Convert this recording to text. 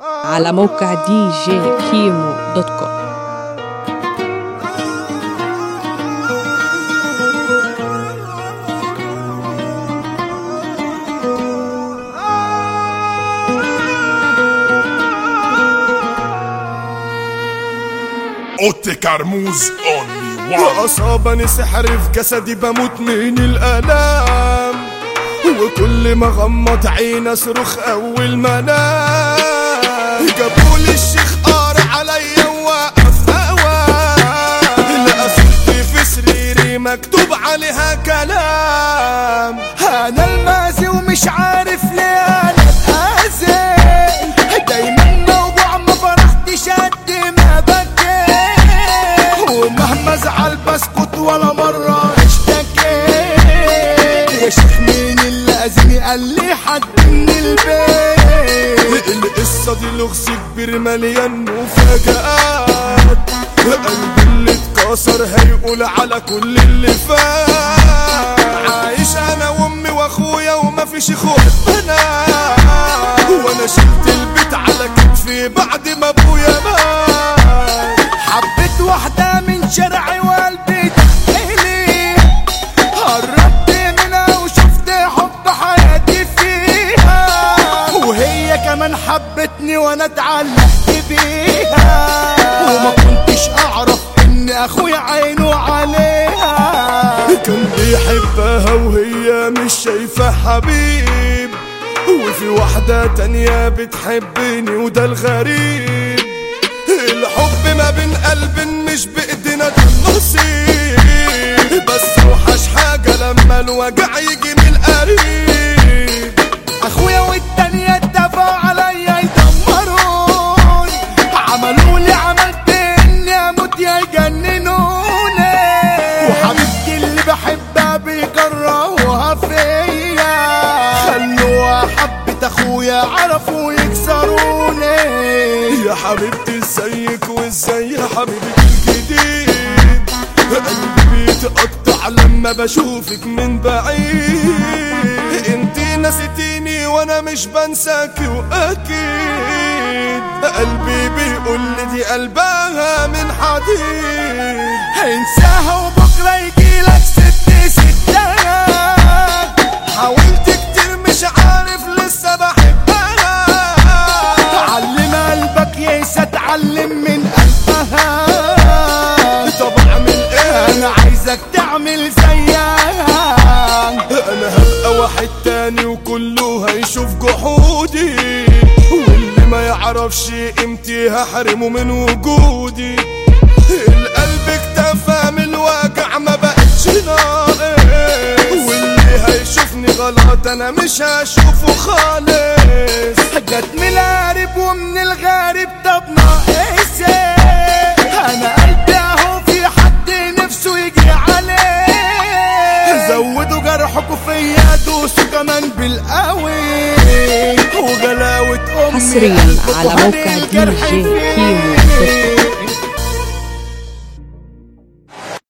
على موقع دي جي كيمو dot com. اوتي كرموز only one وأصابني سحر في جسدي بموت من الآلام وكل ما غمض عين أصرخ أول ما أنام. جابولي الشيخ قار عليا ووقف أوام لقى صورتي في سريري مكتوب عليها كلام. أنا المازي ومش عارف ليه أنا اتأذي دايما موضوع ما فرحتش قد ما بكيت ومهما ازعل بسكت ولا مرة اشتكيت. يا شيخ مين اللي اذاني قال لي حد من البيت. القصة دي لغز كبير مليان مفاجآت. قلبي اللي اتكسر هيقول على كل اللي فات. عايش أنا وأمي وأخويا ومفيش إخوات بنات. وأنا شلت البيت على كتفي بعد ما حبتني وأنا اتعلقت بيها. وما كنتش اعرف ان اخويا عينه عليها. كان بيحبها وهي مش شايفة حبيب. وفي واحدة تانية بتحبني وده الغريب. الحب ما بين قلب مش بإيدينا ده النصيب بس اوحش حاجة لما الوجع يجي من القريب. أخويا والتانية حبيبتي ازيك وازاي يا حبيبتي الجديد قلبي بيتقطع لما بشوفك من بعيد. انتي نسيتيني وأنا مش بنساكي واكيد. قلبي بيقول دي قلبها من حديد. هينساها عايزك تعمل زيها أنا هبقى واحد تاني وكله هيشوف جحودي. واللي ما يعرفش قيمتي هحرمه من وجودي. القلب اكتفى من الواجع ما بقتش ناقص. واللي هيشوفني غلط أنا مش هشوفه خالص. جت من القريب ومن الغريب زودوا جرحكوا فيا دوسوا كمان بالقوي وجلاوة أمي حصريا على موقع دي جي. كيمو